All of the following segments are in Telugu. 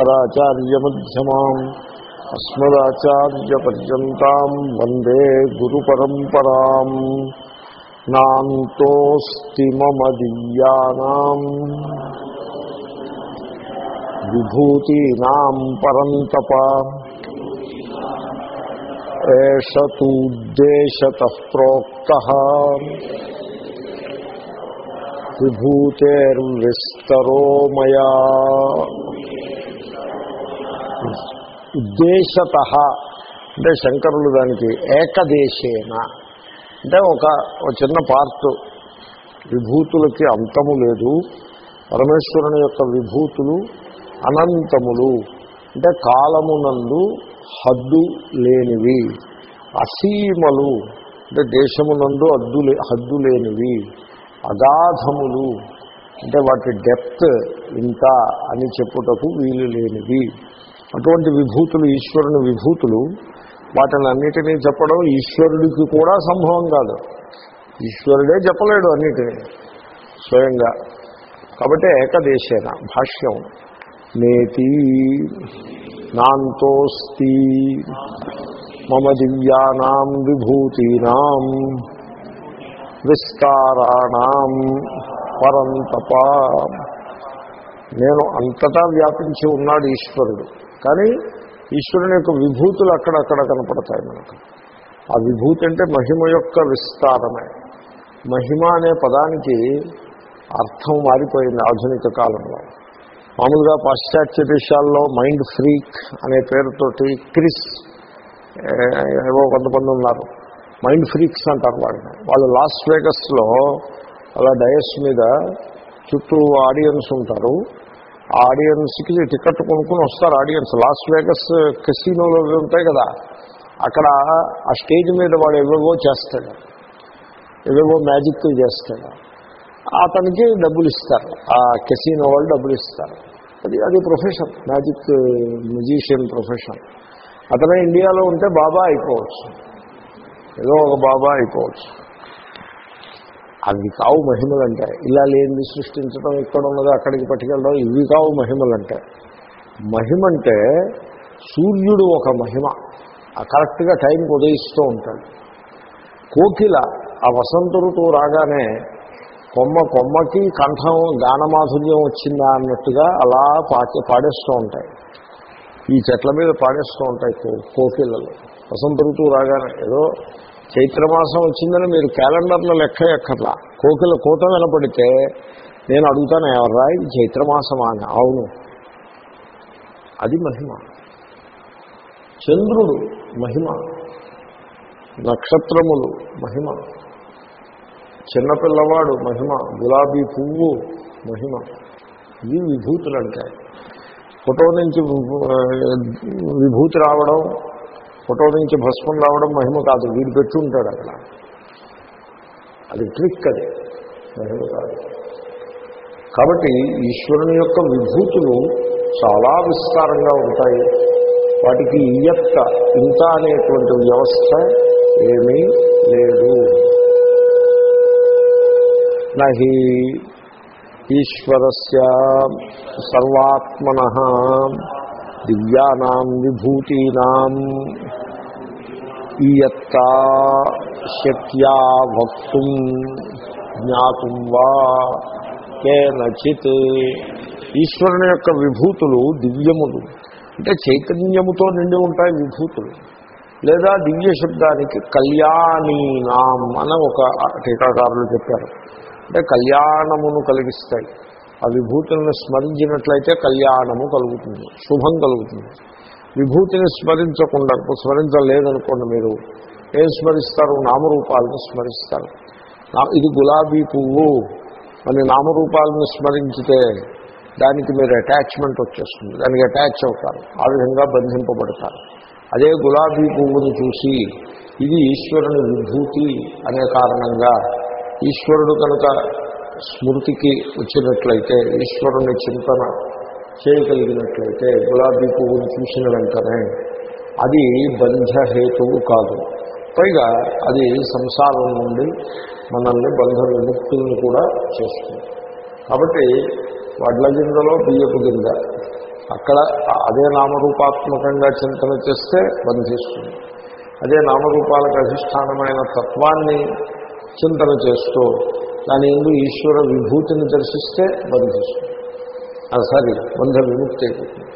శంకరాచార్యమ్యమాం అస్మదాచార్యపర్యంతం వందే గురు పరంపరా నాంతోస్తి మమదీయానా విభూతీనా పరంతప ఏష తూద్దేశత ప్రోక్త విభూతేర్విస్తరో మయా ఉద్దేశత. అంటే శంకరులు దానికి ఏకదేశేన. అంటే ఒక ఒక చిన్న పార్ట్. విభూతులకి అంతము లేదు. పరమేశ్వరుని యొక్క విభూతులు అనంతములు. అంటే కాలమునందు హద్దు లేనివి. అసీమలు. అంటే దేశమునందు అద్దు హద్దు లేనివి. అగాధములు. అంటే వాటి డెప్త్ ఇంత అని చెప్పుటకు వీలు లేనివి. అటువంటి విభూతులు ఈశ్వరుని విభూతులు వాటిని అన్నిటినీ చెప్పడం ఈశ్వరుడికి కూడా సంభవం కాదు. ఈశ్వరుడే చెప్పలేడు అన్నిటినీ స్వయంగా. కాబట్టి ఏకదేశేన భాష్యం నేతి నాంతోస్తి మమ దివ్యానాం విభూతీనాం విస్తారాణం పరంతప. నేను అంతటా వ్యాపించి ఉన్నాడు ఈశ్వరుడు. కానీ ఈశ్వరుని యొక్క విభూతులు అక్కడక్కడ కనపడతాయి మనకు. ఆ విభూతి అంటే మహిమ యొక్క విస్తారమే. మహిమ అనే పదానికి అర్థం మారిపోయింది ఆధునిక కాలంలో. మామూలుగా పాశ్చాత్య దేశాల్లో మైండ్ ఫ్రీక్ అనే పేరుతోటి క్రిస్ ఏవో కొంతమంది ఉన్నారు. మైండ్ ఫ్రీక్స్ అంటారు వాళ్ళని వాళ్ళు లాస్ వేగస్లో అలా డయస్ మీద చుట్టూ ఆడియన్స్ ఉంటారు. ఆడియన్స్కి టికెట్ కొనుక్కుని వస్తారు ఆడియన్స్. లాస్ వేగస్ కెసినోలో ఉంటాయి కదా అక్కడ ఆ స్టేజ్ మీద వాడు ఎవరివో చేస్తాడు. ఎవరిగో మ్యాజిక్ చేస్తాడు. అతనికి డబ్బులు ఇస్తారు. ఆ కెసినో వాళ్ళు డబ్బులు ఇస్తారు. అది అది ప్రొఫెషన్ మ్యాజిక్ మ్యూజిషియన్ ప్రొఫెషన్. అతనే ఇండియాలో ఉంటే బాబా అయిపోవచ్చు. ఏదో ఒక బాబా అయిపోవచ్చు. అవి కావు మహిమలంటే. ఇలా లేనిది సృష్టించడం ఇక్కడ ఉన్నది అక్కడికి పట్టుకెళ్ళడం ఇవి కావు మహిమలంటే. మహిమంటే సూర్యుడు ఒక మహిమ. ఆ కరెక్ట్గా టైంకి ఉదయిస్తూ ఉంటాడు. కోకిల ఆ వసంత ఋతువు రాగానే కొమ్మ కొమ్మకి కంఠం గానమాధుర్యం వచ్చిందా అన్నట్టుగా అలా పాకి పాడేస్తూ ఉంటాయి. ఈ చెట్ల మీద పాడేస్తూ ఉంటాయి కోకిలలు. వసంత ఋతువు రాగానే ఏదో చైత్రమాసం వచ్చిందని మీరు క్యాలెండర్లో లెక్క ఎక్కర్లా. కోకిల కోట వినపడితే నేను అడుగుతాను ఎవర్రా ఇది చైత్రమాసమా అని. అవును. అది మహిమ. చంద్రుడు మహిమ. నక్షత్రములు మహిమ. చిన్నపిల్లవాడు మహిమ. గులాబీ పువ్వు మహిమ. ఇవి విభూతులు అంటే. ఫోటో నుంచి విభూతి రావడం ఫోటో నుంచి భస్మం రావడం మహిమ కాదు. వీడు పెట్టుంటాడు అక్కడ. అది ట్రిక్ అది. మహిమ కాదు. కాబట్టి ఈశ్వరుని యొక్క విభూతులు చాలా విస్తారంగా ఉంటాయి. వాటికి ఇయత్త ఇంత అనేటువంటి వ్యవస్థ ఏమీ లేదు. నహి ఈశ్వరస్య సర్వాత్మన దివ్యానాం విభూతీనాం ఈయత్త శక్యా వక్తుం జ్ఞాతుం వా కేనచిత్. ఈశ్వరుని యొక్క విభూతులు దివ్యములు. అంటే చైతన్యముతో నిండి ఉంటాయి విభూతులు. లేదా దివ్య శబ్దానికి కళ్యాణీనాం అని ఒక టీకాకారులు చెప్పారు. అంటే కళ్యాణమును కలిగిస్తాయి. ఆ విభూతులను స్మరించినట్లయితే కళ్యాణము కలుగుతుంది శుభం కలుగుతుంది. విభూతిని స్మరించకుండా స్మరించలేదనుకోండి మీరు ఏం స్మరిస్తారు? నామరూపాలను స్మరిస్తారు. ఇది గులాబీ పువ్వు అని నామరూపాలను స్మరించితే దానికి మీరు అటాచ్మెంట్ వచ్చేస్తుంది దానికి అటాచ్ అవుతారు ఆ విధంగా బంధింపబడతారు. అదే గులాబీ పువ్వుని చూసి ఇది ఈశ్వరుని విభూతి అనే కారణంగా ఈశ్వరుడు కనుక స్మృతికి వచ్చినట్లయితే ఈశ్వరుని చింతన చేయగలిగినట్లయితే గులాబీ పువ్వుని చూసిన వెంటనే అది బంధహేతువు కాదు. పైగా అది సంసారం నుండి మనల్ని బంధ విముక్తుల్ని కూడా చేస్తుంది. కాబట్టి వడ్ల గింజలో బియ్యపు గింజ అక్కడ అదే నామరూపాత్మకంగా చింతన చేస్తే బంధిస్తుంది. అదే నామరూపాలకు అధిష్టానమైన తత్వాన్ని చింతన చేస్తూ దాని ఎందు ఈశ్వర విభూతిని దర్శిస్తే బంధిస్తుంది అది బంధ విముక్తి అయిపోతుంది.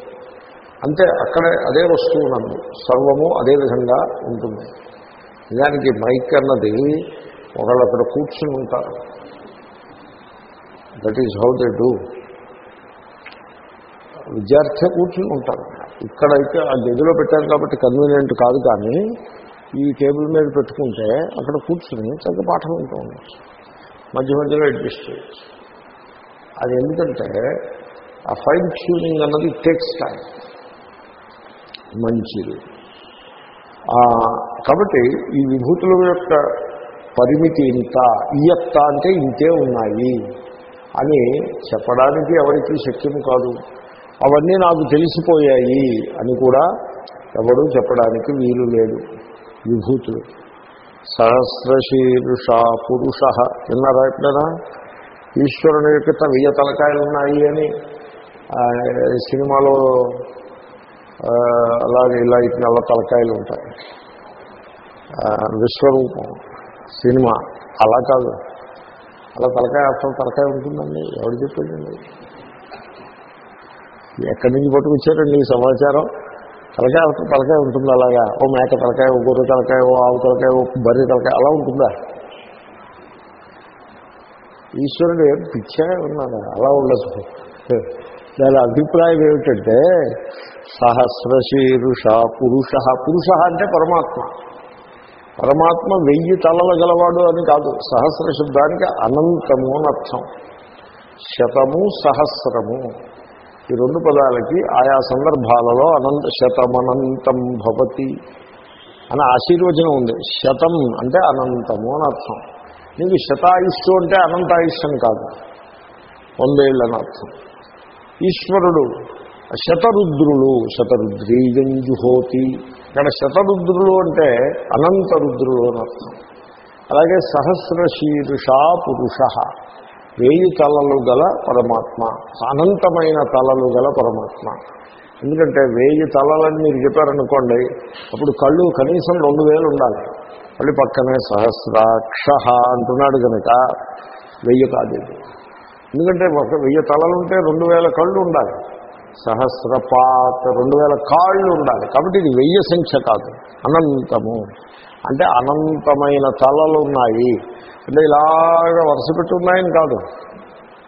అంతే అక్కడే అదే వస్తువు నందు సర్వము అదే విధంగా ఉంటుంది. నిజానికి మైక్ అన్నది ఒకళ్ళు అక్కడ కూర్చుని ఉంటారు. That is how they do విద్యార్థి కూర్చుని ఉంటారు. ఇక్కడైతే ఆ గదిలో పెట్టారు కాబట్టి కన్వీనియంట్ కాదు కానీ ఈ టేబుల్ మీద పెట్టుకుంటే అక్కడ కూర్చుని చక్కగా పాఠం ఉంటూ ఉండొచ్చు. మధ్య మధ్యలో అడ్జస్ట్ చేయొచ్చు అది ఎందుకంటే ఆ ఫైన్ ట్యూనింగ్ అన్నది టేక్స్ టైం మంచిది. కాబట్టి ఈ విభూతుల యొక్క పరిమితి ఇంత ఇయత్త అంటే ఇంతే ఉన్నాయి అని చెప్పడానికి ఎవరికి శక్యం కాదు. అవన్నీ నాకు తెలిసిపోయాయి అని కూడా ఎవడూ చెప్పడానికి వీలు లేదు. విభూతులు. సహస్రశీర్ష పురుష. విన్నారా ఎప్పుడైనా? ఈశ్వరుని యొక్క వెయ్యి తలకాయలు ఉన్నాయి అని సినిమాలో అలాగే ఇలా ఇటు నల్ల తలకాయలు ఉంటాయి. విశ్వరూపం సినిమా అలా కాదు. అలా తలకాయ అసలు తలకాయ ఉంటుందండి. ఎవరు చెప్పిందండి? ఎక్కడి నుంచి పట్టుకొచ్చారండి ఈ సమాచారం? తలకాయ తలకాయ ఉంటుంది అలాగా. ఓ మేక తలకాయ ఓ గొర్రె తలకాయ ఓ ఆవు తలకాయ ఓ బర్రె తలకాయ అలా ఉంటుందా? ఈశ్వరుడు ఏం పిచ్చా ఉన్నాడు అలా ఉండదు. దాని అభిప్రాయం ఏమిటంటే సహస్రశీరుష పురుష. పురుష అంటే పరమాత్మ. పరమాత్మ వెయ్యి తలల గలవాడు అని కాదు. సహస్ర శబ్దానికి అనంతము అని అర్థం. శతము సహస్రము. ఈ రెండు పదాలకి ఆయా సందర్భాలలో అనంత శతమనంతం భవతి అని ఆశీర్వచనం ఉంది. శతం అంటే అనంతము అని అర్థం. నీకు శతాయుష్టు అంటే అనంతాయుష్యం కాదు. వందేళ్ళు అని అర్థం. ఈశ్వరుడు శతరుద్రులు శతరుద్రీజంజుహోతి. ఇక్కడ శతరుద్రులు అంటే అనంత రుద్రులు అని అర్థం. అలాగే సహస్రశీర్ష పురుష. వేయి తలలు గల పరమాత్మ అనంతమైన తలలు గల పరమాత్మ. ఎందుకంటే వేయి తలలని మీరు చెప్పారనుకోండి అప్పుడు కళ్ళు కనీసం రెండు వేలు ఉండాలి. మళ్ళీ పక్కనే సహస్రాక్ష అంటున్నాడు కనుక వెయ్యి కాదు ఎందుకంటే ఒక వెయ్యి తలలుంటే రెండు వేల కళ్ళు ఉండాలి. సహస్రపాత రెండు వేల కాళ్ళు ఉండాలి. కాబట్టి ఇది వెయ్యి సంఖ్య కాదు అనంతము. అంటే అనంతమైన తలలు ఉన్నాయి అంటే ఇలాగ వరుస పెట్టున్నాయని కాదు.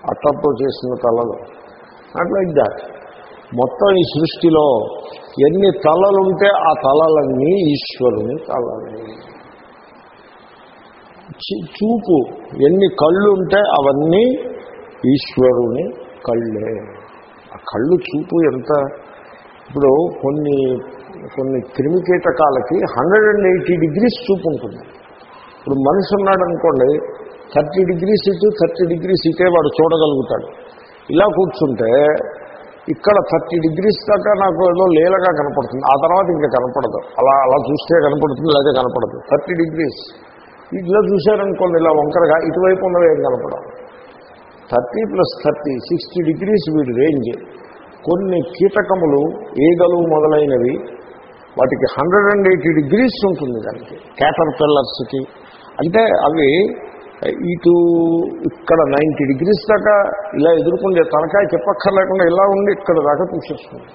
అట్టతో చేసిన తలలు. Not like that. మొత్తం ఈ సృష్టిలో ఎన్ని తలలుంటే ఆ తలలన్నీ ఈశ్వరుని తలలే. చూపు. ఎన్ని కళ్ళు ఉంటే అవన్నీ ఈశ్వరుని కళ్ళే. ఆ కళ్ళు చూపు ఎంత? ఇప్పుడు కొన్ని కొన్ని క్రిమికీటకాలకి హండ్రెడ్ అండ్ ఎయిటీ డిగ్రీస్ చూపు ఉంటుంది. ఇప్పుడు మనిషి ఉన్నాడు అనుకోండి థర్టీ డిగ్రీస్ ఇటు థర్టీ డిగ్రీస్ ఇటే వాడు చూడగలుగుతాడు. ఇలా కూర్చుంటే ఇక్కడ థర్టీ డిగ్రీస్ దాకా నాకు ఏదో లేలగా కనపడుతుంది. ఆ తర్వాత ఇంకా కనపడదు. అలా అలా చూస్తే కనపడుతుంది లేదా కనపడదు. Thirty degrees. ఇట్లా చూశారనుకోండి ఇలా వంకరగా ఇటువైపు ఉన్నవి ఏం కనపడవు. Thirty plus thirty sixty degrees వీడి రేంజ్. కొన్ని కీటకములు ఈగలు మొదలైనవి వాటికి హండ్రెడ్ అండ్ ఎయిటీ డిగ్రీస్ ఉంటుంది దానికి. క్యాటర్ పిల్లర్స్కి అంటే అవి ఇటు ఇక్కడ నైంటీ డిగ్రీస్ దాకా ఇలా ఎదుర్కొండే తలకాయ చెప్పక్కర్లేకుండా ఇలా ఉండి ఇక్కడ దాకా చూసేస్తుంది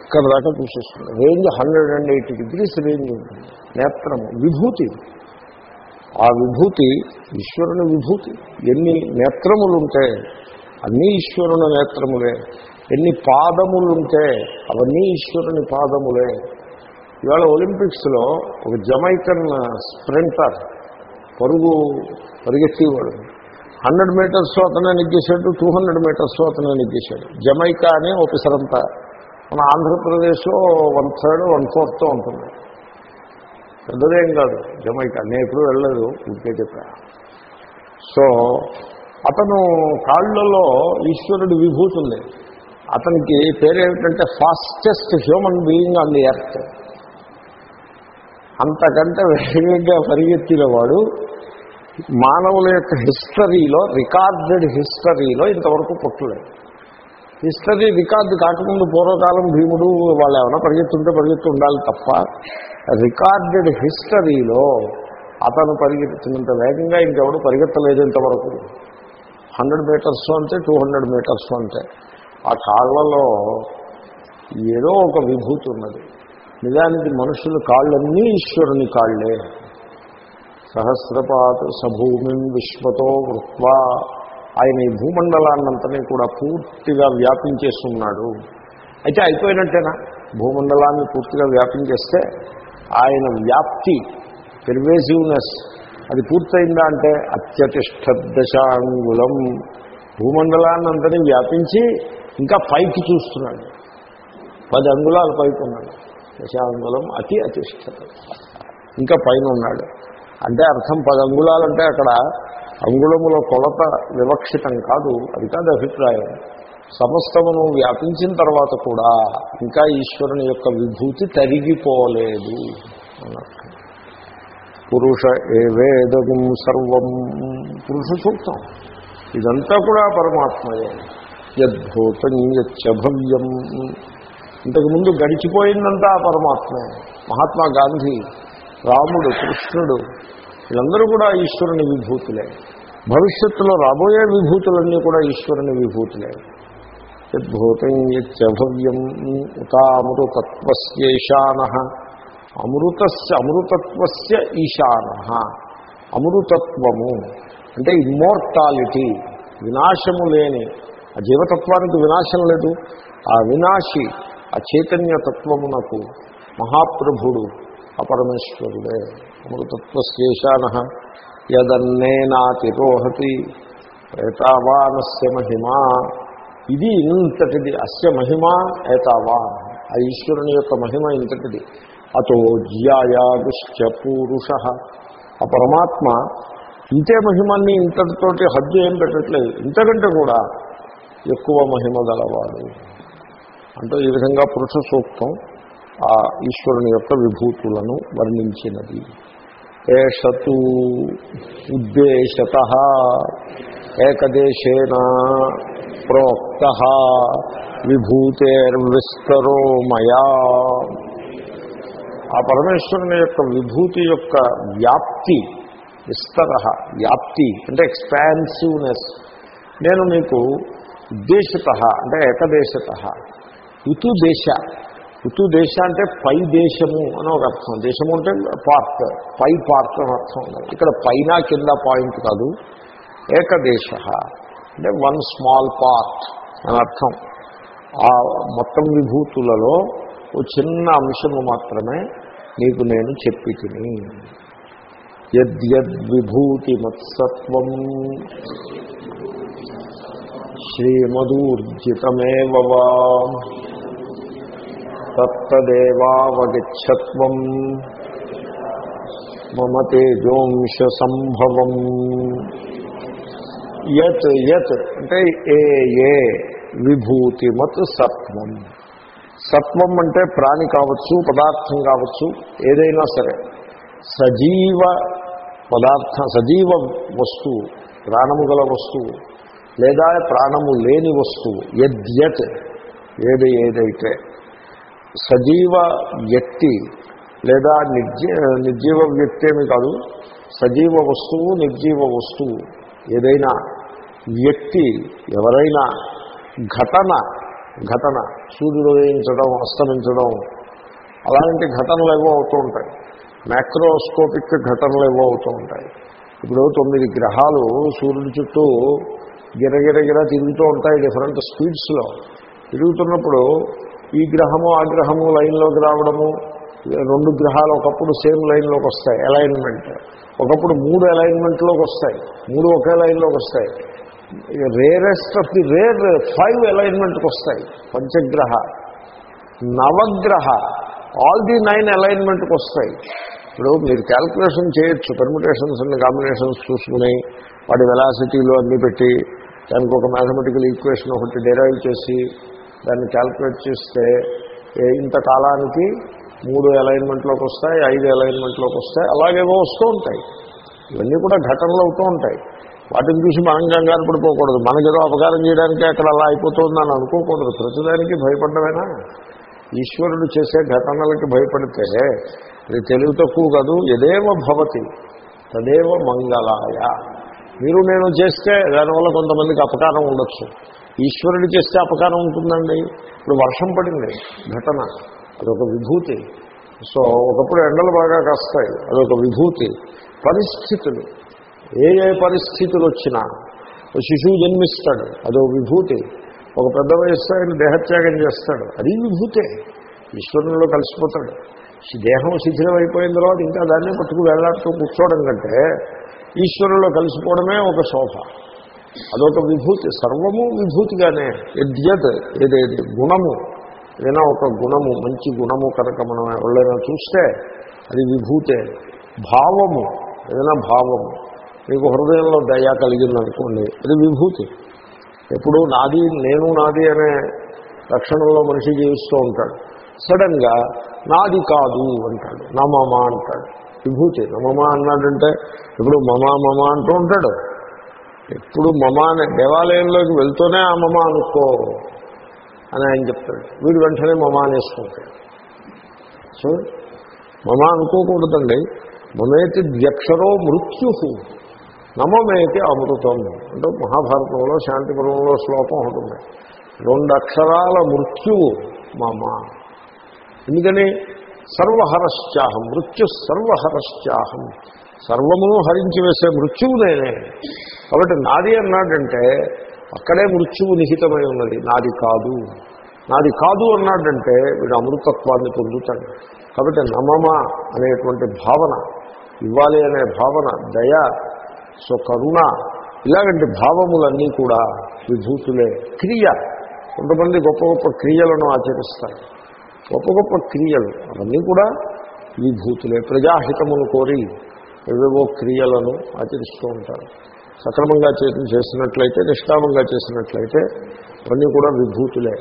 ఇక్కడ దాకా చూసేస్తుంది range hundred and eighty degrees range ఉంటుంది. నేత్రము విభూతి. ఆ విభూతి ఈశ్వరుని విభూతి. ఎన్ని నేత్రములుంటే అన్నీ ఈశ్వరుని నేత్రములే. ఎన్ని పాదములుంటే అవన్నీ ఈశ్వరుని పాదములే. ఇవాళ ఒలింపిక్స్లో ఒక జమైకన్ స్ప్రింటర్ పరుగు పరిగెత్తేవాడు. హండ్రెడ్ మీటర్స్ అతనే నెగ్గేశాడు టూ హండ్రెడ్ మీటర్స్ అతనే నెగ్గేశాడు. జమైకా అనే ఓపెసరంతా మన ఆంధ్రప్రదేశ్లో వన్ థర్డ్ వన్ ఫోర్త్ ఉంటుంది. పెద్దదేం కాదు జమైకా. నేను ఎప్పుడూ వెళ్ళలేదు ఇంకే చెప్పా. సో అతను కాళ్ళలో ఈశ్వరుడు విభూతి ఉంది. అతనికి పేరేమిటంటే fastest human being on the earth అంతకంటే వేగంగా పరిగెత్తిన వాడు మానవుల యొక్క హిస్టరీలో రికార్డెడ్ హిస్టరీలో ఇంతవరకు పుట్టలేదు. హిస్టరీ రికార్డు కాకముందు పూర్వకాలం భీముడు వాళ్ళు ఏమైనా పరిగెత్తుంటే పరిగెత్తు ఉండాలి తప్ప రికార్డెడ్ హిస్టరీలో అతను పరిగెత్తినంత వేగంగా ఇంకెవడు పరిగెత్తలేదు ఇంతవరకు. హండ్రెడ్ మీటర్స్ అంటే టూ హండ్రెడ్ మీటర్స్ అంటే ఆ కాళ్ళలో ఏదో ఒక విభూతి ఉన్నది. నిజానికి మనుషుల కాళ్ళన్నీ ఈశ్వరుని కాళ్ళే. సహస్రపాత సభూమి విశ్వతో వృత్వా. ఆయన ఈ భూమండలాన్నంతని కూడా పూర్తిగా వ్యాపించేస్తున్నాడు అయితే అయిపోయినట్టేనా? భూమండలాన్ని పూర్తిగా వ్యాపించేస్తే ఆయన వ్యాప్తి పెర్వేసివ్నెస్ అది పూర్తయిందా అంటే అత్యతిష్ట దశాంగులం. భూమండలాన్నంతని వ్యాపించి ఇంకా పైకి చూస్తున్నాడు. పది అంగుళాలు పైకి ఉన్నాడు. దశాంగులం అతి అతిష్టత ఇంకా పైన ఉన్నాడు. అంటే అర్థం పది అంగుళాలంటే అక్కడ అంగుళముల కొలత వివక్షితం కాదు. అది కాదు అభిప్రాయం. సమస్తమును వ్యాపించిన తర్వాత కూడా ఇంకా ఈశ్వరుని యొక్క విభూతి తరిగిపోలేదు అన్నట్టు పురుష ఏవేదగం సర్వం. పురుష సూక్తం. ఇదంతా కూడా పరమాత్మయే. యద్భూతం యచ్చభవ్యం ఇంతకుముందు గడిచిపోయిందంతా ఆ పరమాత్మే. మహాత్మా గాంధీ రాముడు కృష్ణుడు వీళ్ళందరూ కూడా ఈశ్వరుని విభూతులే. భవిష్యత్తులో రాబోయే విభూతులన్నీ కూడా ఈశ్వరుని విభూతులే. యద్భూతం యచ్చభవ్యం ఉతామృతత్వస్యేషాన. అమృతస్య అమృతత్వస్య ఈశాన. అమృతత్వము అంటే ఇమ్మోర్టాలిటీ వినాశము లేని ఆ జీవతత్వానికి వినాశం లేదు. ఆ వినాశి ఆ చైతన్య తత్వమునకు మహాప్రభుడు అపరమేశ్వరుడే అమృతత్వశేషాన యదన్నేనాతిరోహతి ఏతావానస్య మహిమా. ఇది ఇంతటిది అస్య మహిమ ఏతావాన్. ఆ ఈశ్వరుని యొక్క మహిమ ఇంతటిది. అతో జ్యాయాగుశ్చ పూరుష. ఆ పరమాత్మ ఇంతే మహిమాన్ని ఇంతటితోటి హద్దు ఏం పెట్టట్లేదు. ఇంతకంటే కూడా ఎక్కువ మహిమ గలవాడు. అంటూ ఈ విధంగా పురుష సూక్తం ఆ ఈశ్వరుని యొక్క విభూతులను వర్ణించినది. ఏషతు ఉద్దేశత ఏకదేశేన ప్రోక్త విభూతేర్విస్తరో మయా. ఆ పరమేశ్వరుని యొక్క విభూతి యొక్క వ్యాప్తి విస్తర వ్యాప్తి అంటే ఎక్స్పాన్సివ్నెస్ నేను మీకు ఉద్దేశత అంటే ఏకదేశత. ఇటు దేశ ఇటు దేశ అంటే పై దేశము అని ఒక అర్థం. దేశము అంటే పార్ట్ పై పార్ట్ అని అర్థం. ఇక్కడ పైన కింద పాయింట్ కాదు. ఏకదేశ. అంటే వన్ స్మాల్ పార్ట్ అని అర్థం. ఆ మొత్తం విభూతులలో ఓ చిన్న అంశము మాత్రమే నీకు నేను చెప్పి తిని యద్యద్విభూతి మత్సత్వం శ్రీమదూర్జితమేవ తత్తదేవావగచ్చత్వం. మమ తేజోంశ సంభవం యత్ యత్ అంటే ఏ ఏ విభూతిమత్ సత్వం. సత్వం అంటే ప్రాణి కావచ్చు పదార్థం కావచ్చు ఏదైనా సరే. సజీవ పదార్థ సజీవ వస్తువు ప్రాణము గల వస్తువు. లేదా ప్రాణము లేని వస్తువు యద్యత్ ఏది ఏదైతే సజీవ వ్యక్తి లేదా నిర్జీ నిర్జీవ వ్యక్తి ఏమి కాదు సజీవ వస్తువు నిర్జీవ వస్తువు ఏదైనా వ్యక్తి ఎవరైనా ఘటన ఘటన సూర్యుడు ఉదయించడం అస్తమించడం అలాంటి ఘటనలు ఏవో అవుతూ ఉంటాయి. మ్యాక్రోస్కోపిక్ ఘటనలు ఏవో అవుతూ ఉంటాయి. ఇప్పుడు తొమ్మిది గ్రహాలు సూర్యుడి చుట్టూ గిరగిరగిర తిరుగుతూ ఉంటాయి డిఫరెంట్ స్పీడ్స్లో. తిరుగుతున్నప్పుడు ఈ గ్రహము ఆ గ్రహము లైన్లోకి రావడము రెండు గ్రహాలు ఒకప్పుడు సేమ్ లైన్లోకి వస్తాయి అలైన్మెంట్ ఒకప్పుడు మూడు అలైన్మెంట్లోకి వస్తాయి మూడు ఒకే లైన్లోకి వస్తాయి. Rarest of the rare five అలైన్మెంట్కి వస్తాయి పంచగ్రహ. నవగ్రహ ఆల్ ది నైన్ అలైన్మెంట్కి వస్తాయి. ఇప్పుడు మీరు క్యాల్కులేషన్ చేయొచ్చు పర్మిటేషన్స్ అండ్ కాంబినేషన్స్ చూసుకుని వాటి వెలాసిటీలు అన్నీ పెట్టి దానికి ఒక మ్యాథమెటికల్ ఈక్వేషన్ ఒకటి డెరైవ్ చేసి దాన్ని క్యాల్కులేట్ చేస్తే ఇంత కాలానికి మూడు అలైన్మెంట్లోకి వస్తాయి ఐదు అలైన్మెంట్లోకి వస్తాయి అలాగేవో వస్తూ ఉంటాయి. ఇవన్నీ కూడా ఘటనలు అవుతూ ఉంటాయి. వాటిని చూసి మనం కంగారు పడిపోకూడదు. మనకేదో అపకారం చేయడానికి అక్కడ అలా అయిపోతుందని అనుకోకూడదు. ప్రతిదానికి భయపడ్డమేనా? ఈశ్వరుడు చేసే ఘటనలకి భయపడితే అది తెలివి తక్కువ కాదు ఎదేవ భవతి తదేవ మంగళాయ. మీరు నేను చేస్తే దానివల్ల కొంతమందికి అపకారం ఉండొచ్చు. ఈశ్వరుడు చేస్తే అపకారం ఉంటుందండి. ఇప్పుడు వర్షం పడింది ఘటన అదొక విభూతి. సో ఒకప్పుడు ఎండలు బాగా కాస్తాయి అదొక విభూతి. పరిస్థితులు ఏ ఏ పరిస్థితులు వచ్చినా ఒక శిశువు జన్మిస్తాడు అదో విభూతి. ఒక పెద్ద వయస్సు ఆయన దేహత్యాగం చేస్తాడు అది విభూతే. ఈశ్వరునిలో కలిసిపోతాడు. దేహం శిథిలం అయిపోయిన తర్వాత ఇంకా దాన్ని పట్టుకు వెళ్ళాడుతూ కూర్చోవడం కంటే ఈశ్వరులో కలిసిపోవడమే ఒక శోభ. అదొక విభూతి సర్వము విభూతిగానే యద్యత్ ఏదేది గుణము ఏదైనా ఒక గుణము మంచి గుణము కనుక మనం ఎవరైనా చూస్తే అది విభూతే. భావము ఏదైనా భావము మీకు హృదయంలో దయ కలిగిందనుకోండి అది విభూతి. ఎప్పుడు నాది నేను నాది అనే లక్షణంలో మనిషి జీవిస్తూ ఉంటాడు. సడన్గా నాది కాదు అంటాడు నా మామ అంటాడు. విభూతి. మమ అన్నాడంటే ఇప్పుడు మమ మమ అంటూ ఉంటాడు. ఎప్పుడు మమ అనే దేవాలయంలోకి వెళ్తూనే ఆ మమ అనుకో అని ఆయన చెప్తాడు. వీడు వెంటనే మమ అనేసుకుంటాడు. సో మమ అనుకోకూడదండి. మమేతి ద్యక్షరో మృత్యు. నమమేతి అమృతం. అంటే మహాభారతంలో శాంతిపురంలో శ్లోకం ఉంటుంది రెండు అక్షరాల మృత్యువు మమ. ఎందుకని? సర్వహరశ్చాహం మృత్యు సర్వహరశ్చాహం. సర్వమును హరించి వేసే మృత్యువు నేనే. కాబట్టి నాది అన్నాడంటే అక్కడే మృత్యువు నిహితమై ఉన్నది. నాది కాదు. నాది కాదు అన్నాడంటే వీడు అమృతత్వాన్ని పొందుతాడు. కాబట్టి నమమ అనేటువంటి భావన ఇవ్వాలి అనే భావన దయ సో కరుణ ఇలాగంటి భావములన్నీ కూడా విభూతులే. క్రియ. కొంతమంది గొప్ప గొప్ప క్రియలను ఆచరిస్తారు. గొప్ప గొప్ప క్రియలు. అవన్నీ కూడా విభూతులే ప్రజాహితమును కోరి ఏవేవో క్రియలను ఆచరిస్తూ ఉంటారు. సక్రమంగా చేసినట్లయితే నిష్కామంగా చేసినట్లయితే అవన్నీ కూడా విభూతులే.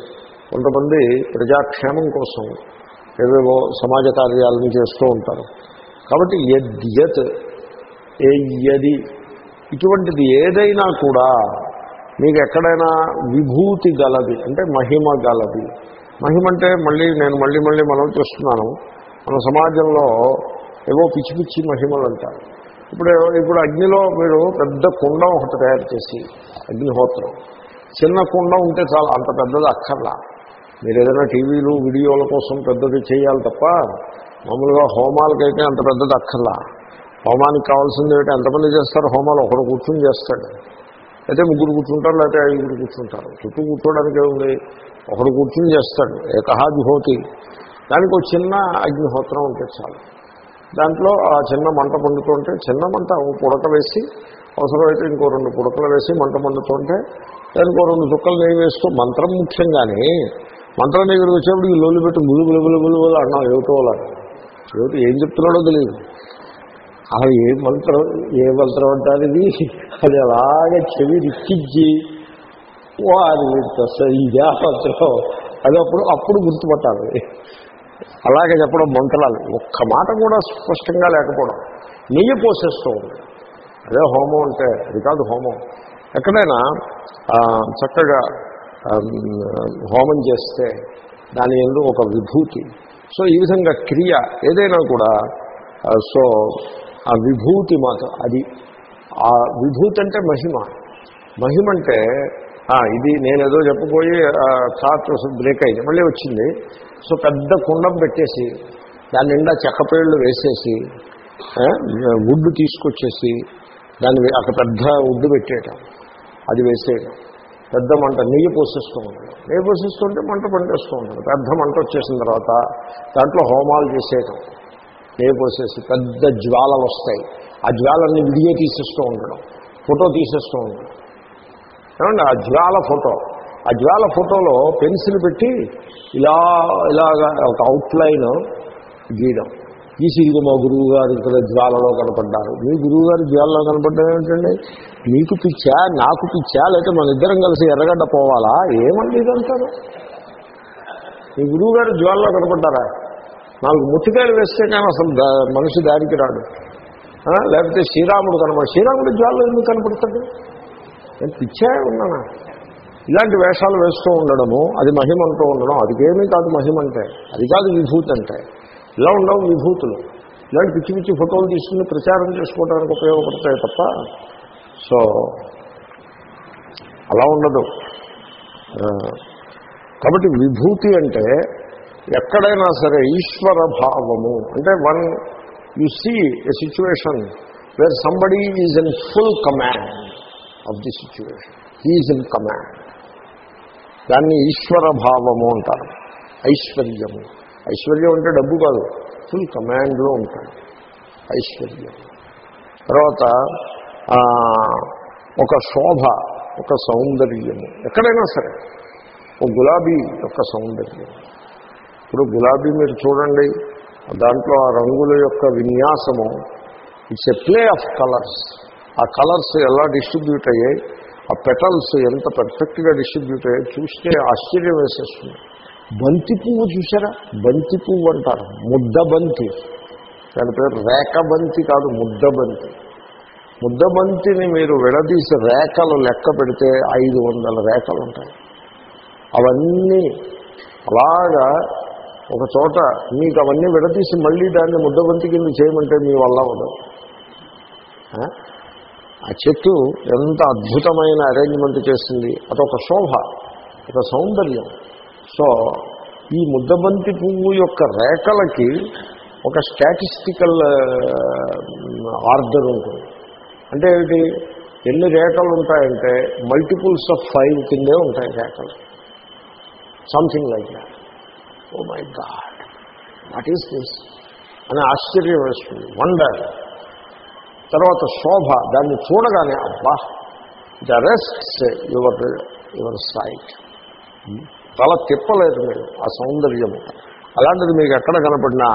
కొంతమంది ప్రజాక్షేమం కోసం ఏవేవో సమాజ కార్యాలను చేస్తూ ఉంటారు. కాబట్టి యద్యత్ ఏయది ఇటువంటిది ఏదైనా కూడా మీకు ఎక్కడైనా విభూతి గలది అంటే మహిమ గలది మహిమ అంటే మళ్ళీ నేను మళ్ళీ మళ్ళీ మనం చూస్తున్నాను. మన సమాజంలో ఏవో పిచ్చి పిచ్చి మహిమలు అంటారు. ఇప్పుడు ఇప్పుడు అగ్నిలో మీరు పెద్ద కుండ ఒకటి తయారు చేసి అగ్నిహోత్రం. చిన్న కుండ ఉంటే చాలా అంత పెద్దది అక్కర్లా. మీరు ఏదైనా టీవీలు వీడియోల కోసం పెద్దది చేయాలి తప్ప మామూలుగా హోమాలకైతే అంత పెద్దది అక్కర్లా. హోమానికి కావాల్సింది ఏంటి ఎంతమంది చేస్తారు హోమాలు? ఒకడు కూర్చుని చేస్తాడు. అయితే ముగ్గురు కూర్చుంటారు లేకపోతే ఐదుగురు కూర్చుంటారు. చుట్టూ కూర్చోడానికి ఉంది ఒకడు కూర్చుని చేస్తాడు. ఏకహాజుహోతి. దానికి ఒక చిన్న అగ్నిహోత్రం ఉంటే చాలు. దాంట్లో ఆ చిన్న మంట పండుతుంటే చిన్న మంట పుడక వేసి అవసరమైతే ఇంకో రెండు పుడకలు వేసి మంట పండుతుంటే దానికి రెండు చుక్కలు నెయ్యి వేస్తూ మంత్రం ముఖ్యంగానే మంత్రం దగ్గరికి వచ్చేప్పుడు ఈ లోలు పెట్టి బులు బులు బులు బులు బులు అన్నాం ఏమిటో అలా. ఏమిటి ఏం చెప్తున్నాడో తెలియదు. అసలు ఏ మంత్రం ఏ మంత్రం అంటారు ఇది? అది అలాగే చెవి రిక్కిచ్చి వారి ఇదే మంత్రం అది అప్పుడు అప్పుడు గుర్తుపట్టాలి. అలాగే చెప్పడం మంటలాలి. ఒక్క మాట కూడా స్పష్టంగా లేకపోవడం. నెయ్యి పోసేస్తూ ఉంది. అదే హోమం అంటే అది కాదు హోమం. ఎక్కడైనా చక్కగా హోమం చేస్తే దాని ఎందు ఒక విభూతి. సో ఈ విధంగా క్రియ ఏదైనా కూడా సో ఆ విభూతి మాత్రం అది ఆ విభూతి అంటే మహిమ. మహిమ అంటే ఇది నేనేదో చెప్పబోయి థాట్ బ్రేక్ అయింది. మళ్ళీ వచ్చింది. సో పెద్ద కుండం పెట్టేసి దాని నిండా చెక్కపేళ్ళు వేసేసి వుడ్ తీసుకొచ్చేసి దాన్ని అక్కడ పెద్ద వుడ్ పెట్టేయటం అది వేసేయటం పెద్ద మంట నెయ్యి పోసేస్తూ ఉంటాడు నెయ్యి పోసేస్తుంటే మంట పండేస్తూ ఉంటాడు పెద్ద మంట వచ్చేసిన తర్వాత దాంట్లో హోమాలు చేసేయటం నెయ్యి పోసేసి పెద్ద జ్వాలలు వస్తాయి. ఆ జ్వాలన్నీ వీడియో తీసేస్తూ ఉండడం. ఫోటో తీసేస్తూ ఉండడం. ఏమండి ఆ జ్వాల ఫోటో. ఆ జ్వాల ఫోటోలో పెన్సిల్ పెట్టి ఇలా ఇలాగా ఒక అవుట్లైన్ గీయడం. గీసి ఇది మా గురువు గారు ఇక్కడ జ్వాలలో కనపడ్డారు. మీ గురువు గారు జ్వాలలో కనపడ్డారు ఏంటండి మీకు పిచ్చా నాకు పిచ్చా లేకపోతే మన ఇద్దరం కలిసి ఎర్రగడ్డ పోవాలా? ఏమండి ఇదంటారు మీ గురువు గారు జ్వాలలో కనపడ్డారా? నాలుగు ముట్టికాయలు వేస్తే కానీ అసలు మనిషి దారికి రాడు. లేకపోతే శ్రీరాముడు కనపడు శ్రీరాముడు జ్వాలలో ఎందుకు కనపడుతుంది నేను పిచ్చే ఉన్నానా? ఇలాంటి వేషాలు వేస్తూ ఉండడము అది మహిమ అంటూ ఉండడం అదికేమీ కాదు మహిమ అంటే అది కాదు విభూతి అంటే ఇలా ఉండవు విభూతులు. ఇలాంటి పిచ్చి పిచ్చి ఫోటోలు తీసుకుని ప్రచారం చేసుకోవడానికి ఉపయోగపడతాయి తప్ప సో అలా ఉండదు. కాబట్టి విభూతి అంటే ఎక్కడైనా సరే ఈశ్వర భావము. అంటే when you see a situation where somebody is in full command. Of the situation is in command దాన్ని ఈశ్వర భావము అంటారు. ఐశ్వర్యము. ఐశ్వర్యం అంటే డబ్బు కాదు. ఫుల్ కమాండ్లో ఉంటాడు. ఐశ్వర్యం. తర్వాత ఒక శోభ ఒక సౌందర్యము. ఎక్కడైనా సరే ఒక గులాబీ యొక్క సౌందర్యం ఇప్పుడు గులాబీ మీరు చూడండి దాంట్లో ఆ రంగుల యొక్క విన్యాసము it's a play of colours ఆ కలర్స్ ఎలా డిస్ట్రిబ్యూట్ అయ్యాయి ఆ పెటల్స్ ఎంత పర్ఫెక్ట్గా డిస్ట్రిబ్యూట్ అయ్యాయి చూస్తే ఆశ్చర్యం వేసేస్తుంది. బంతి పువ్వు చూసారా బంతి పువ్వు అంటారు. ముద్ద బంతి. దాని పేరు రేఖ బంతి కాదు ముద్ద బంతి. ముద్ద బంతిని మీరు విడదీసి రేఖలు లెక్క పెడితే ఐదు వందల రేఖలు ఉంటాయి. అవన్నీ అలాగా ఒక చోట మీకు అవన్నీ విడదీసి మళ్ళీ దాన్ని ముద్దబంతి కింద చేయమంటే మీ వల్ల ఉండదు ఆ? చెట్టు ఎంత అద్భుతమైన అరేంజ్మెంట్ చేసింది అదొక శోభ ఒక సౌందర్యం. సో ఈ ముద్దబంతి పువ్వు యొక్క రేఖలకి ఒక స్టాటిస్టికల్ ఆర్డర్ uh, ఉంటుంది. అంటే ఏమిటి? ఎన్ని రేఖలు ఉంటాయంటే మల్టిపుల్స్ ఆఫ్ ఫైవ్ కిందే ఉంటాయి రేఖలు. Something like that oh my God what is this అని ఆశ్చర్యం వేస్తుంది. వండర్ తర్వాత శోభ దాన్ని చూడగానే అబ్బా the rests your your sight చాలా తిప్పలేదు మీరు ఆ సౌందర్యము అలాంటిది మీకు ఎక్కడ కనపడినా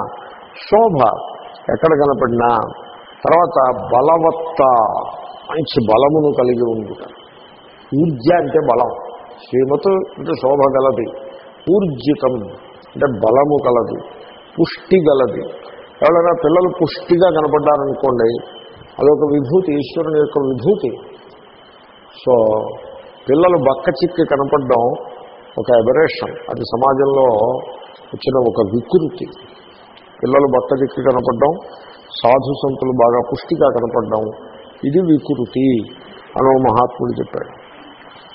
శోభ ఎక్కడ కనపడినా తర్వాత బలవత్త మంచి బలమును కలిగి ఉండుట. ఊర్జ అంటే బలం. శ్రీమతు అంటే శోభ గలది. ఊర్జితం అంటే బలము కలది పుష్టి గలది. ఎవరైనా పిల్లలు పుష్టిగా కనపడ్డారనుకోండి అదొక విభూతి ఈశ్వరుని యొక్క విభూతి. సో పిల్లలు బక్క చిక్కి కనపడడం ఒక ఎబరేషన్ అది సమాజంలో వచ్చిన ఒక వికృతి. పిల్లలు బక్క చిక్కి కనపడడం సాధు సంతులు బాగా పుష్టిగా కనపడడం ఇది వికృతి అని మహాత్ముడు చెప్పాడు.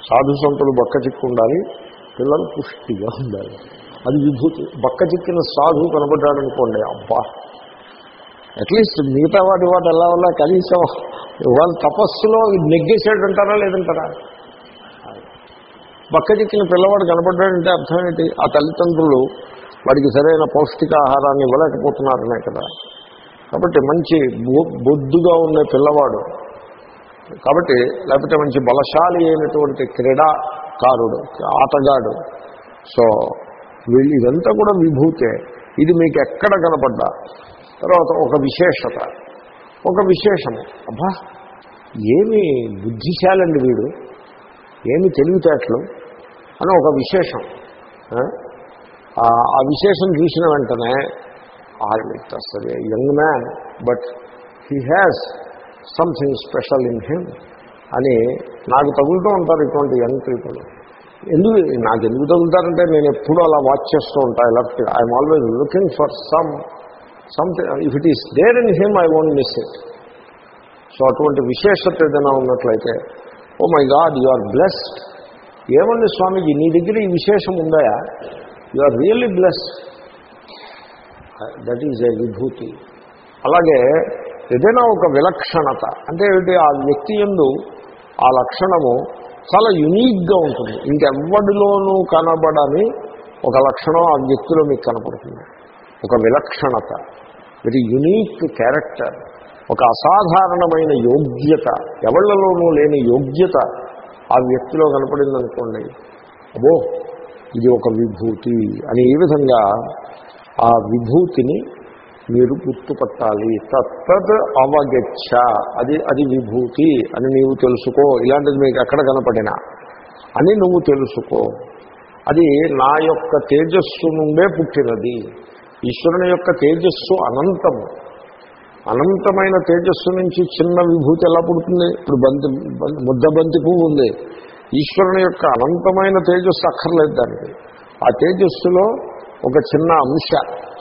సాధు సంతులు బక్క చిక్కు ఉండాలి పిల్లలు పుష్టిగా ఉండాలి. అది విభూతి. బక్క చిక్కిన సాధువు కనపడ్డాడనుకోండి అబ్బా! అట్లీస్ట్ మిగతా వాటి వాటి ఎలా వల్ల కనీసం వాళ్ళు తపస్సులో నెగ్గేసాడంటారా లేదంటారా? పక్క చిక్కిన పిల్లవాడు కనపడ్డాడంటే అర్థం ఏంటి? ఆ తల్లిదండ్రులు వాడికి సరైన పౌష్టికాహారాన్ని ఇవ్వలేకపోతున్నారనే కదా. కాబట్టి మంచి బొద్దుగా ఉండే పిల్లవాడు. కాబట్టి లేకపోతే మంచి బలశాలి అయినటువంటి క్రీడాకారుడు ఆటగాడు. సో వీళ్ళు ఇదంతా కూడా విభూతే. ఇది మీకు ఎక్కడ కనపడ్డా? తర్వాత ఒక విశేషత ఒక విశేషము అబ్బా ఏమి బుద్ధిశాలండి వీడు? ఏమి తెలివితేటలు? అని ఒక విశేషం. ఆ? విశేషం చూసిన వెంటనే ఆర్మిట్ young man but he has something special in him అని నాకు తగులుతూ ఉంటారు ఇటువంటి యంగ్ పీపుల్. ఎందుకు నాకు ఎందుకు తగులుతారంటే నేను ఎప్పుడూ అలా వాచ్ చేస్తూ ఉంటాను left I'm always looking for some something if it is there in him I won't miss it so అటువంటి విశేషత ఏదైనా ఉన్నట్లయితే ఓ my God you are blessed ఏమండి స్వామీజీ నీ దగ్గర ఈ విశేషం ఉందాయా? You are really blessed that is a vibhuti. అలాగే ఏదైనా ఒక విలక్షణత అంటే ఆ వ్యక్తి ఎందు ఆ లక్షణము చాలా యునీక్గా ఉంటుంది. ఇంకెవ్వడిలోనూ కనబడని ఒక లక్షణం ఆ వ్యక్తిలో మీకు కనపడుతుంది. ఒక విలక్షణత వెరీ యునీక్ క్యారెక్టర్ ఒక అసాధారణమైన యోగ్యత ఎవళ్ళలోనూ లేని యోగ్యత ఆ వ్యక్తిలో కనపడిందనుకోండి అబో ఇది ఒక విభూతి అని ఈ విధంగా ఆ విభూతిని మీరు గుర్తుపట్టాలి. తత్తద్ అవగచ్చ అది అది విభూతి అని నీవు తెలుసుకో ఇలాంటిది మీకు ఎక్కడ కనపడినా అని నువ్వు తెలుసుకో. అది నా యొక్క తేజస్సు నుండే పుట్టినది. ఈశ్వరుని యొక్క తేజస్సు అనంతము. అనంతమైన తేజస్సు నుంచి చిన్న విభూతి ఎలా పుడుతుంది? ఇప్పుడు బంతి ముద్ద బంతి పువ్వు ఉంది. ఈశ్వరుని యొక్క అనంతమైన తేజస్సు అక్కర్లేదు దానికి. ఆ తేజస్సులో ఒక చిన్న అంశ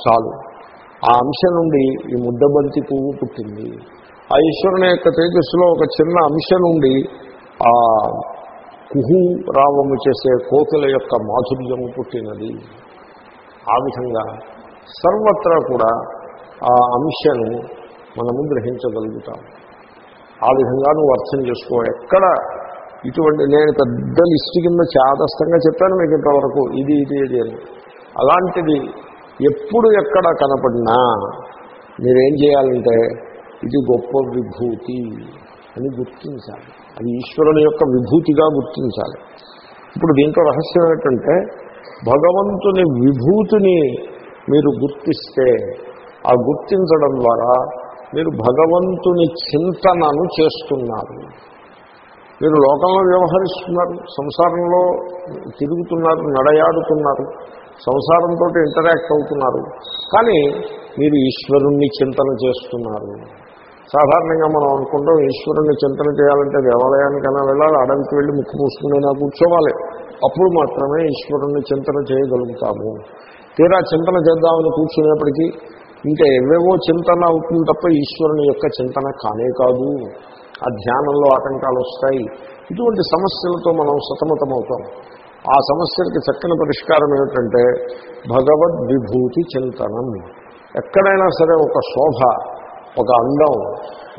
చాలు. ఆ అంశ నుండి ఈ ముద్దబంతి పువ్వు పుట్టింది. ఆ ఈశ్వరుని యొక్క తేజస్సులో ఒక చిన్న అంశ నుండి ఆ కుహు రావము చేసే కోకిల యొక్క మాధుర్యము పుట్టినది. ఆ విధంగా సర్వత్రా కూడా ఆ అంశను మనము గ్రహించగలుగుతాం. ఆ విధంగా నువ్వు అర్థం చేసుకో. ఎక్కడ ఇటువంటి నేను పెద్ద లిస్ట్ కింద చాదస్తంగా చెప్పాను మీకు ఇంతవరకు. ఇది ఇది ఇది అని. అలాంటిది ఎప్పుడు ఎక్కడ కనపడినా మీరేం చేయాలంటే ఇది గొప్ప విభూతి అని గుర్తించాలి. అది ఈశ్వరుని యొక్క విభూతిగా గుర్తించాలి. ఇప్పుడు దీంట్లో రహస్యం ఏంటంటే భగవంతుని విభూతిని మీరు గుర్తిస్తే ఆ గుర్తించడం ద్వారా మీరు భగవంతుని చింతనను చేస్తున్నారు. మీరు లోకంలో వ్యవహరిస్తున్నారు సంసారంలో తిరుగుతున్నారు నడయాడుతున్నారు సంసారంతో ఇంటరాక్ట్ అవుతున్నారు. కానీ మీరు ఈశ్వరుణ్ణి చింతన చేస్తున్నారు. సాధారణంగా మనం అనుకుంటాం ఈశ్వరుణ్ణి చింతన చేయాలంటే దేవాలయానికైనా వెళ్ళాలి అడవికి వెళ్ళి ముక్కు మూసుకునేనా కూర్చోవాలి. అప్పుడు మాత్రమే ఈశ్వరుణ్ణి చింతన చేయగలుగుతాము. తీరా చింతన చేద్దామని కూర్చునేప్పటికీ ఇంకా ఎవేవో చింతన అవుతుంది తప్ప ఈశ్వరుని యొక్క చింతన కానే కాదు. ఆ ధ్యానంలో ఆటంకాలు వస్తాయి. ఇటువంటి సమస్యలతో మనం సతమతమవుతాం. ఆ సమస్యలకి చక్కని పరిష్కారం ఏమిటంటే భగవద్విభూతి చింతనం. ఎక్కడైనా సరే ఒక శోభ ఒక అందం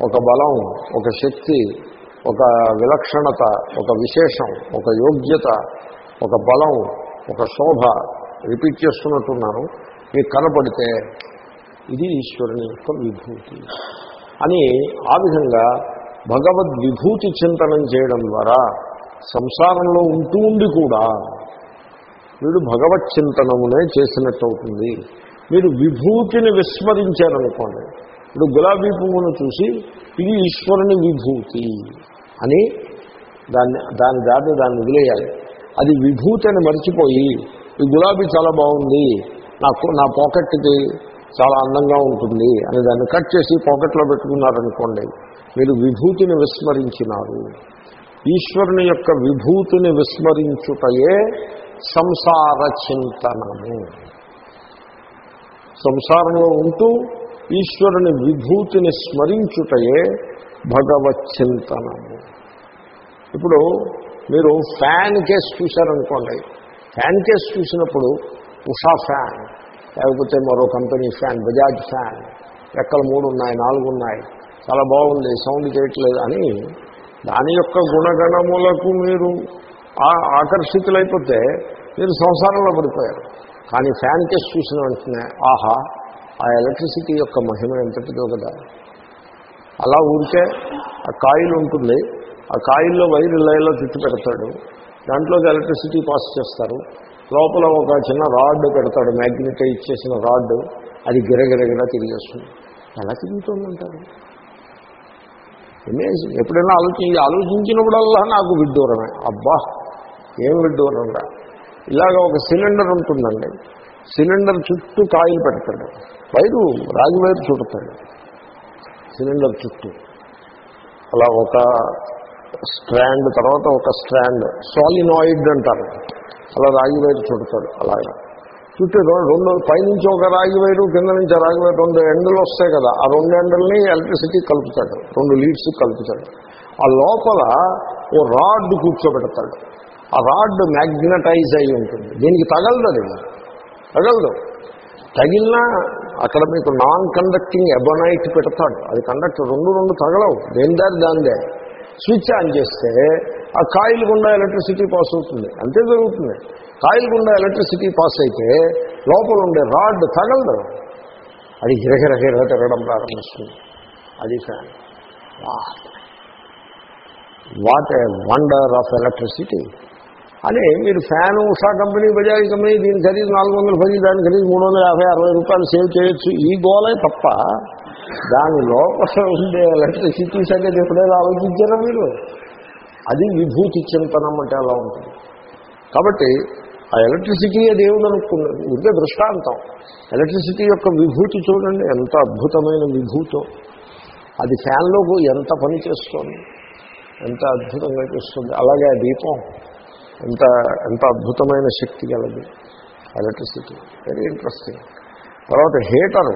ఒక బలం ఒక శక్తి ఒక విలక్షణత ఒక విశేషం ఒక యోగ్యత ఒక బలం ఒక శోభ రిపీట్ చేస్తున్నట్టున్నాను మీకు కనపడితే ఇది ఈశ్వరుని యొక్క విభూతి అని ఆ విధంగా భగవద్ విభూతి చింతనం చేయడం ద్వారా సంసారంలో ఉంటూ ఉండి కూడా వీడు భగవత్ చింతనమునే చేసినట్టు అవుతుంది. మీరు విభూతిని విస్మరించారనుకోండి ఇప్పుడు గులాబీ పువ్వును చూసి ఇది ఈశ్వరుని విభూతి అని దాన్ని దాని దాటి దాన్ని వదిలేయాలి. అది విభూతి అని మర్చిపోయి ఈ గులాబీ చాలా బాగుంది నాకు నా పాకెట్కి చాలా అందంగా ఉంటుంది అని దాన్ని కట్ చేసి పాకెట్లో పెట్టుకున్నారనుకోండి మీరు విభూతిని విస్మరించినారు. ఈశ్వరుని యొక్క విభూతిని విస్మరించుటయే సంసార చింతనము. సంసారంలో ఉంటూ ఈశ్వరుని విభూతిని స్మరించుటయే భగవత్ చింతనము ఇప్పుడు మీరు ఫ్యాన్ కేసు చూశారనుకోండి ఫ్యాన్ కేసు చూసినప్పుడు ఉషా ఫ్యాన్ లేకపోతే మరో కంపెనీ ఫ్యాన్ బజాజ్ ఫ్యాన్ రెక్కలు మూడు ఉన్నాయి నాలుగు ఉన్నాయి చాలా బాగుంది సౌండ్ చేయట్లేదు అని దాని యొక్క గుణగణములకు మీరు ఆ- ఆకర్షితులైపోతే మీరు సంసారంలో పడిపోయారు. కానీ ఫ్యాన్ కేసు చూసిన వెంటనే ఆహా ఆ ఎలక్ట్రిసిటీ యొక్క మహిమ ఎంతటిదో కదా. అలా ఊరికే ఆ కాయిల్ ఉంటుంది. ఆ కాయిల్లో వైర్ లైన్లో చుట్టు పెడతాడు. దాంట్లోకి ఎలక్ట్రిసిటీ పాస్ చేస్తారు. లోపల ఒక చిన్న రాడ్ పెడతాడు. మ్యాగ్నెటైజ్ చేసిన రాడ్. అది గిరగిరగిరా తిరిగేస్తుంది. ఎలా తిరుగుతుందంటారు? అమేజింగ్ ఎప్పుడైనా ఆలోచించి ఆలోచించినప్పుడల్లా నాకు విడ్డూరమే. అబ్బా! ఏం విడ్డూరంగా. ఇలాగ ఒక సిలిండర్ ఉంటుందండి. సిలిండర్ చుట్టూ కాయిల్ పెడతాడు. వైరు రాగి వైరు చుడతాడు. సిలిండర్ చుట్టూ. అలా ఒక స్ట్రాండ్ తర్వాత ఒక స్ట్రాండ్ సాలినాయిడ్ అంటారు. అలా రాగి వైరు చుడతాడు. అలాగా. చుట్టూ రెండు పైనుంచి ఒక రాగి వైరు కింద నుంచి ఆ రాగి వైరు రెండు ఎండలు వస్తాయి కదా. ఆ రెండు ఎండల్ని ఎలక్ట్రిసిటీ కలుపుతాడు. రెండు లీడ్స్ కలుపుతాడు. ఆ లోపల ఓ రాడ్ కూర్చోబెడతాడు. ఆ రాడ్ మ్యాగ్నటైజ్ అయి ఉంటుంది. దీనికి తగలదు అది. తగలదు. తగిలినా అక్కడ మీకు నాన్ కండక్టింగ్ ఎబనైట్ పెడతాడు. అది కండక్ట్ రెండు రెండు తగలవు. దేని దారి దానిదే స్విచ్ ఆన్ చేస్తే ఆ కాయిల్ గుండా ఎలక్ట్రిసిటీ పాస్ అవుతుంది. అంతే జరుగుతుంది. కాయిల్ గుండా ఎలక్ట్రిసిటీ పాస్ అయితే లోపల ఉండే రాడ్ తగలదు. అది గిరగిరగిర తిరగడం ప్రారంభిస్తుంది. అది fan. What a wonder of electricity. అని మీరు fan Usha company Bajaj company దీని ఖరీదు నాలుగు వందల పది దాని ఖరీదు మూడు వందల యాభై అరవై రూపాయలు సేవ్ చేయొచ్చు. ఈ గోలే తప్ప దాని లోపల ఉండే ఎలక్ట్రిసిటీ సంగతి ఎప్పుడైనా ఆలోచించారా మీరు? అది విభూతి చింతనం అంటే అలా ఉంటుంది. కాబట్టి ఆ ఎలక్ట్రిసిటీ దేవుడు అనుకున్నది? ఇదే దృష్టాంతం. ఎలక్ట్రిసిటీ యొక్క విభూతి చూడండి ఎంత అద్భుతమైన విభూతో. అది ఫ్యాన్లో ఎంత పని చేస్తుంది? ఎంత అద్భుతంగా చేస్తుంది? అలాగే ఆ దీపం. ఎంత ఎంత అద్భుతమైన శక్తి కలదు ఎలక్ట్రిసిటీ వెరీ ఇంట్రెస్టింగ్ తర్వాత హీటరు.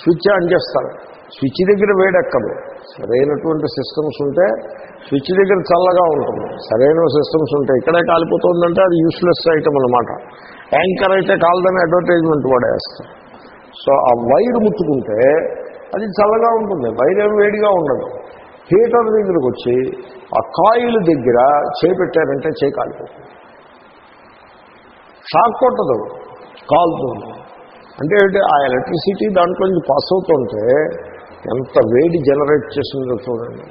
స్విచ్ ఆన్ చేస్తారు. స్విచ్ దగ్గర వేడెక్కదు. సరైనటువంటి సిస్టమ్స్ ఉంటే స్విచ్ దగ్గర చల్లగా ఉంటుంది. సరైన సిస్టమ్స్ ఉంటే ఇక్కడే కాలిపోతుందంటే అది యూస్లెస్ ఐటమ్ అనమాట యాంకర్ అయితే కాలదని అడ్వర్టైజ్మెంట్ కూడా సో ఆ వైర్ ముట్టుకుంటే అది చల్లగా ఉంటుంది. వైర్ ఏం వేడిగా ఉండదు. హీటర్ దగ్గరకు వచ్చి ఆ కాయిల్ దగ్గర చేపెట్టారంటే పెట్టారంటే చేయి కాలిపోతుంది. షాక్ కొట్టదు కాలుతుంది అంటే ఆ ఎలక్ట్రిసిటీ దాంట్లో నుంచి పాస్ అవుతుంటే ఎంత వేడి జనరేట్ చేసిందో చూడండి.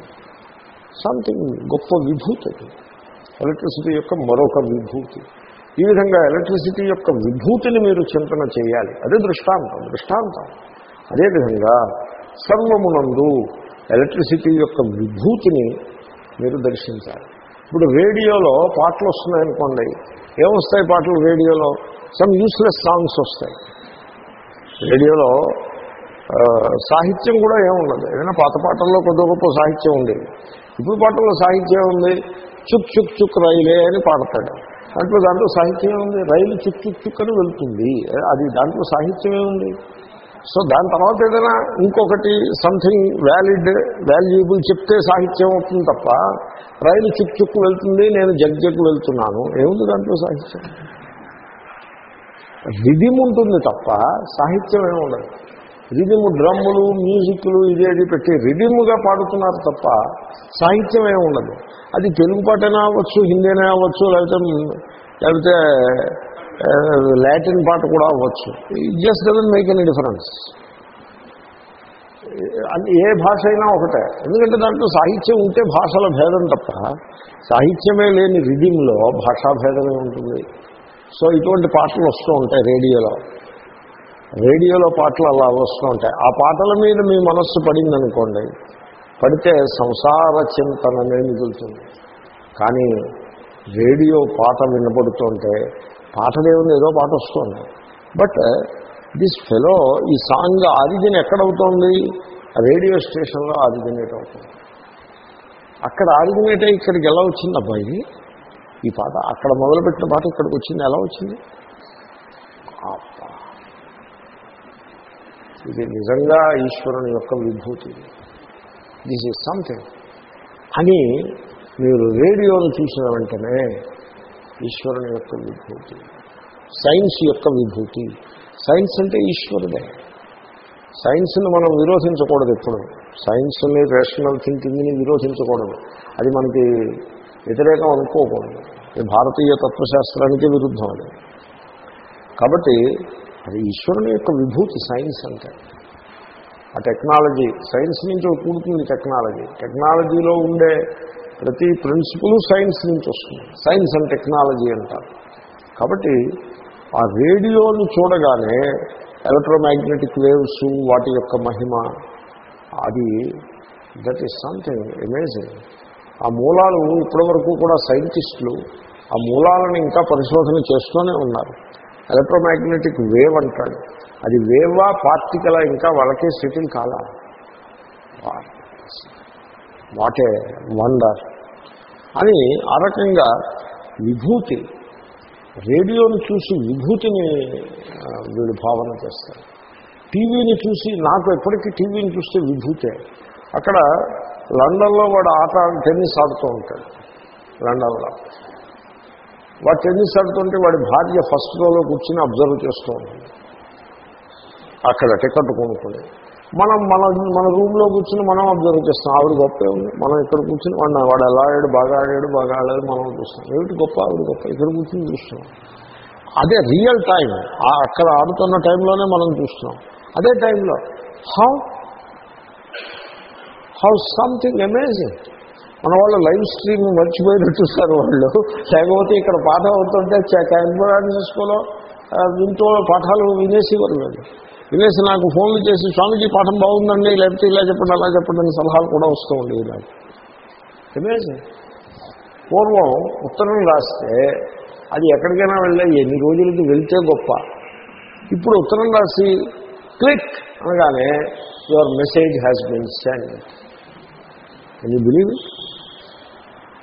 సంథింగ్ గొప్ప విభూతి ఎలక్ట్రిసిటీ యొక్క మరొక విభూతి. ఈ విధంగా ఎలక్ట్రిసిటీ యొక్క విభూతిని మీరు చింతన చేయాలి. అదే దృష్టాంతం దృష్టాంతం. అదేవిధంగా సర్వమునందు ఎలక్ట్రిసిటీ యొక్క విభూతిని మీరు దర్శించాలి. ఇప్పుడు రేడియోలో పాటలు వస్తున్నాయనుకోండి ఏమొస్తాయి పాటలు రేడియోలో? సమ్ యూస్లెస్ సాంగ్స్ వస్తాయి. రేడియోలో సాహిత్యం కూడా ఏముండదు. ఏదైనా పాత పాటల్లో కొద్ది గొప్ప సాహిత్యం ఉండేది ఇప్పుడు పాటల్లో సాహిత్యం ఉంది చుక్ చుక్ చుక్ రైలే అని పాడతాడు. దాంట్లో దాంట్లో సాహిత్యం ఉంది రైలు చుక్ చుక్ చుక్ అని వెళ్తుంది. అది దాంట్లో సాహిత్యమే ఉంది సో దాని తర్వాత ఏదైనా ఇంకొకటి సంథింగ్ వ్యాలిడ్ వాల్యుయబుల్ చెప్తే సాహిత్యం అవుతుంది తప్ప రైలు చిక్కు చుక్కు వెళ్తుంది నేను జగ్ జగ్ వెళ్తున్నాను. ఏముంది దాంట్లో సాహిత్యం? రిధిమ్ ఉంటుంది తప్ప సాహిత్యం ఏముండదు ఉండదు. రిధిమ్ డ్రమ్ములు మ్యూజిక్లు ఇదేది పెట్టి రిధిమ్గా పాడుతున్నారు తప్ప సాహిత్యం ఏముండదు ఉండదు. అది తెలుగు పాటైనా అవ్వచ్చు హిందీనే అవ్వచ్చు లేకపోతే లేకపోతే లాటిన్ పాట కూడా అవ్వచ్చు. Just doesn't make any difference ఏ భాష అయినా ఒకటే. ఎందుకంటే దాంట్లో సాహిత్యం ఉంటే భాషల భేదం తప్ప సాహిత్యమే లేని రిధింలో భాషా భేదమే ఉంటుంది. సో ఇటువంటి పాటలు వస్తూ ఉంటాయి రేడియోలో. రేడియోలో పాటలు అలా వస్తూ ఉంటాయి. ఆ పాటల మీద మీ మనస్సు పడిందనుకోండి పడితే సంసార చింతననే మిగులుతుంది. కానీ రేడియో పాట వినపడుతుంటే పాట ఏదో పాట వస్తుంది. బట్ దిస్ ఫెలో ఈ సాంగ్ ఆరిజిన్ ఎక్కడవుతోంది? రేడియో స్టేషన్లో ఆరిజినేట్ అవుతుంది. అక్కడ ఆరిజినేట్ అయ్యి ఇక్కడికి ఎలా వచ్చింది అబ్బాయి? ఈ పాట అక్కడ మొదలుపెట్టిన పాట ఇక్కడికి వచ్చింది. ఎలా వచ్చింది? ఇది నిజంగా ఈశ్వరుని యొక్క విభూతి. దిస్ ఈజ్ సంథింగ్ అని మీరు రేడియోను చూసిన వెంటనే ఈశ్వరుని యొక్క విభూతి. సైన్స్ యొక్క విభూతి. సైన్స్ అంటే ఈశ్వరుడే. సైన్స్ని మనం విరోధించకూడదు ఎప్పుడు. సైన్స్ని రేషనల్ థింకింగ్ని విరోధించకూడదు. అది మనకి వ్యతిరేకం అనుకోకూడదు. ఇది భారతీయ తత్వశాస్త్రానికి విరుద్ధం అది. కాబట్టి అది ఈశ్వరుని యొక్క విభూతి సైన్స్ అంటే. ఆ టెక్నాలజీ సైన్స్ నుంచి కూడుతుంది టెక్నాలజీ టెక్నాలజీలో ఉండే ప్రతి ప్రిన్సిపల్ సైన్స్ నుంచి వస్తుంది. సైన్స్ అండ్ టెక్నాలజీ అంటారు. కాబట్టి ఆ రేడియోను చూడగానే ఎలక్ట్రోమాగ్నెటిక్ వేవ్స్ వాటి యొక్క మహిమ అది దట్ ఈస్ సంథింగ్ అమేజింగ్ ఆ మూలాలు ఇప్పటివరకు కూడా సైంటిస్టులు ఆ మూలాలను ఇంకా పరిశోధన చేస్తూనే ఉన్నారు. ఎలక్ట్రోమాగ్నెటిక్ వేవ్ అంటాడు. అది వేవా పార్టికలా ఇంకా వాళ్ళకే సెటిల్ కాలా? What a? వండర్. అని ఆ రకంగా విభూతి రేడియోని చూసి విభూతిని వీడు భావన చేస్తారు. టీవీని చూసి నాకు ఎప్పటికీ టీవీని చూస్తే విభూతే. అక్కడ లండన్లో వాడు ఆట టెన్నిస్ ఆడుతూ ఉంటాడు. లండన్లో. వాడు టెన్నిస్ ఆడుతుంటే వాడి భార్య ఫస్ట్ రోలో కూర్చుని అబ్జర్వ్ చేస్తూ ఉంటుంది. అక్కడ టికెట్ కొనుక్కొని. మనం మన మన రూమ్లో కూర్చుని మనం అబ్జర్వ్ చేస్తాం ఆవిడ గొప్పే ఉంది. మనం ఇక్కడ కూర్చుని వాడు వాడు ఎలా ఆడాడు బాగా ఆడాడు బాగా ఆడాడు మనం చూస్తాం ఏమిటి గొప్ప? ఆవిడ గొప్ప. ఇక్కడ కూర్చుని చూస్తున్నాం. అదే రియల్ టైం అక్కడ ఆడుతున్న టైంలోనే మనం చూస్తున్నాం. అదే టైంలో హౌ హౌ సంథింగ్ అమేజింగ్ మన వాళ్ళు లైవ్ స్ట్రీమ్ మర్చిపోయినట్టు చూస్తారు వాళ్ళు. లేకపోతే ఇక్కడ పాఠం అవుతుంటే క్యాంబ్రాన్సిస్కోలో వింటూ పాఠాలు వినేసేవారు వాళ్ళు. వినేసి నాకు ఫోన్లు చేసి స్వామీజీ పాఠం బాగుందండి లేకపోతే ఇలా చెప్పండి అలా చెప్పండి అని సలహాలు కూడా వస్తూ ఉండేవి నాకు. అమేజింగ్ పూర్వం ఉత్తరం రాస్తే అది ఎక్కడికైనా వెళ్ళే ఎన్ని రోజులకి వెళ్తే గొప్ప. ఇప్పుడు ఉత్తరం రాసి క్లిక్ అనగానే your message has been send. You believe it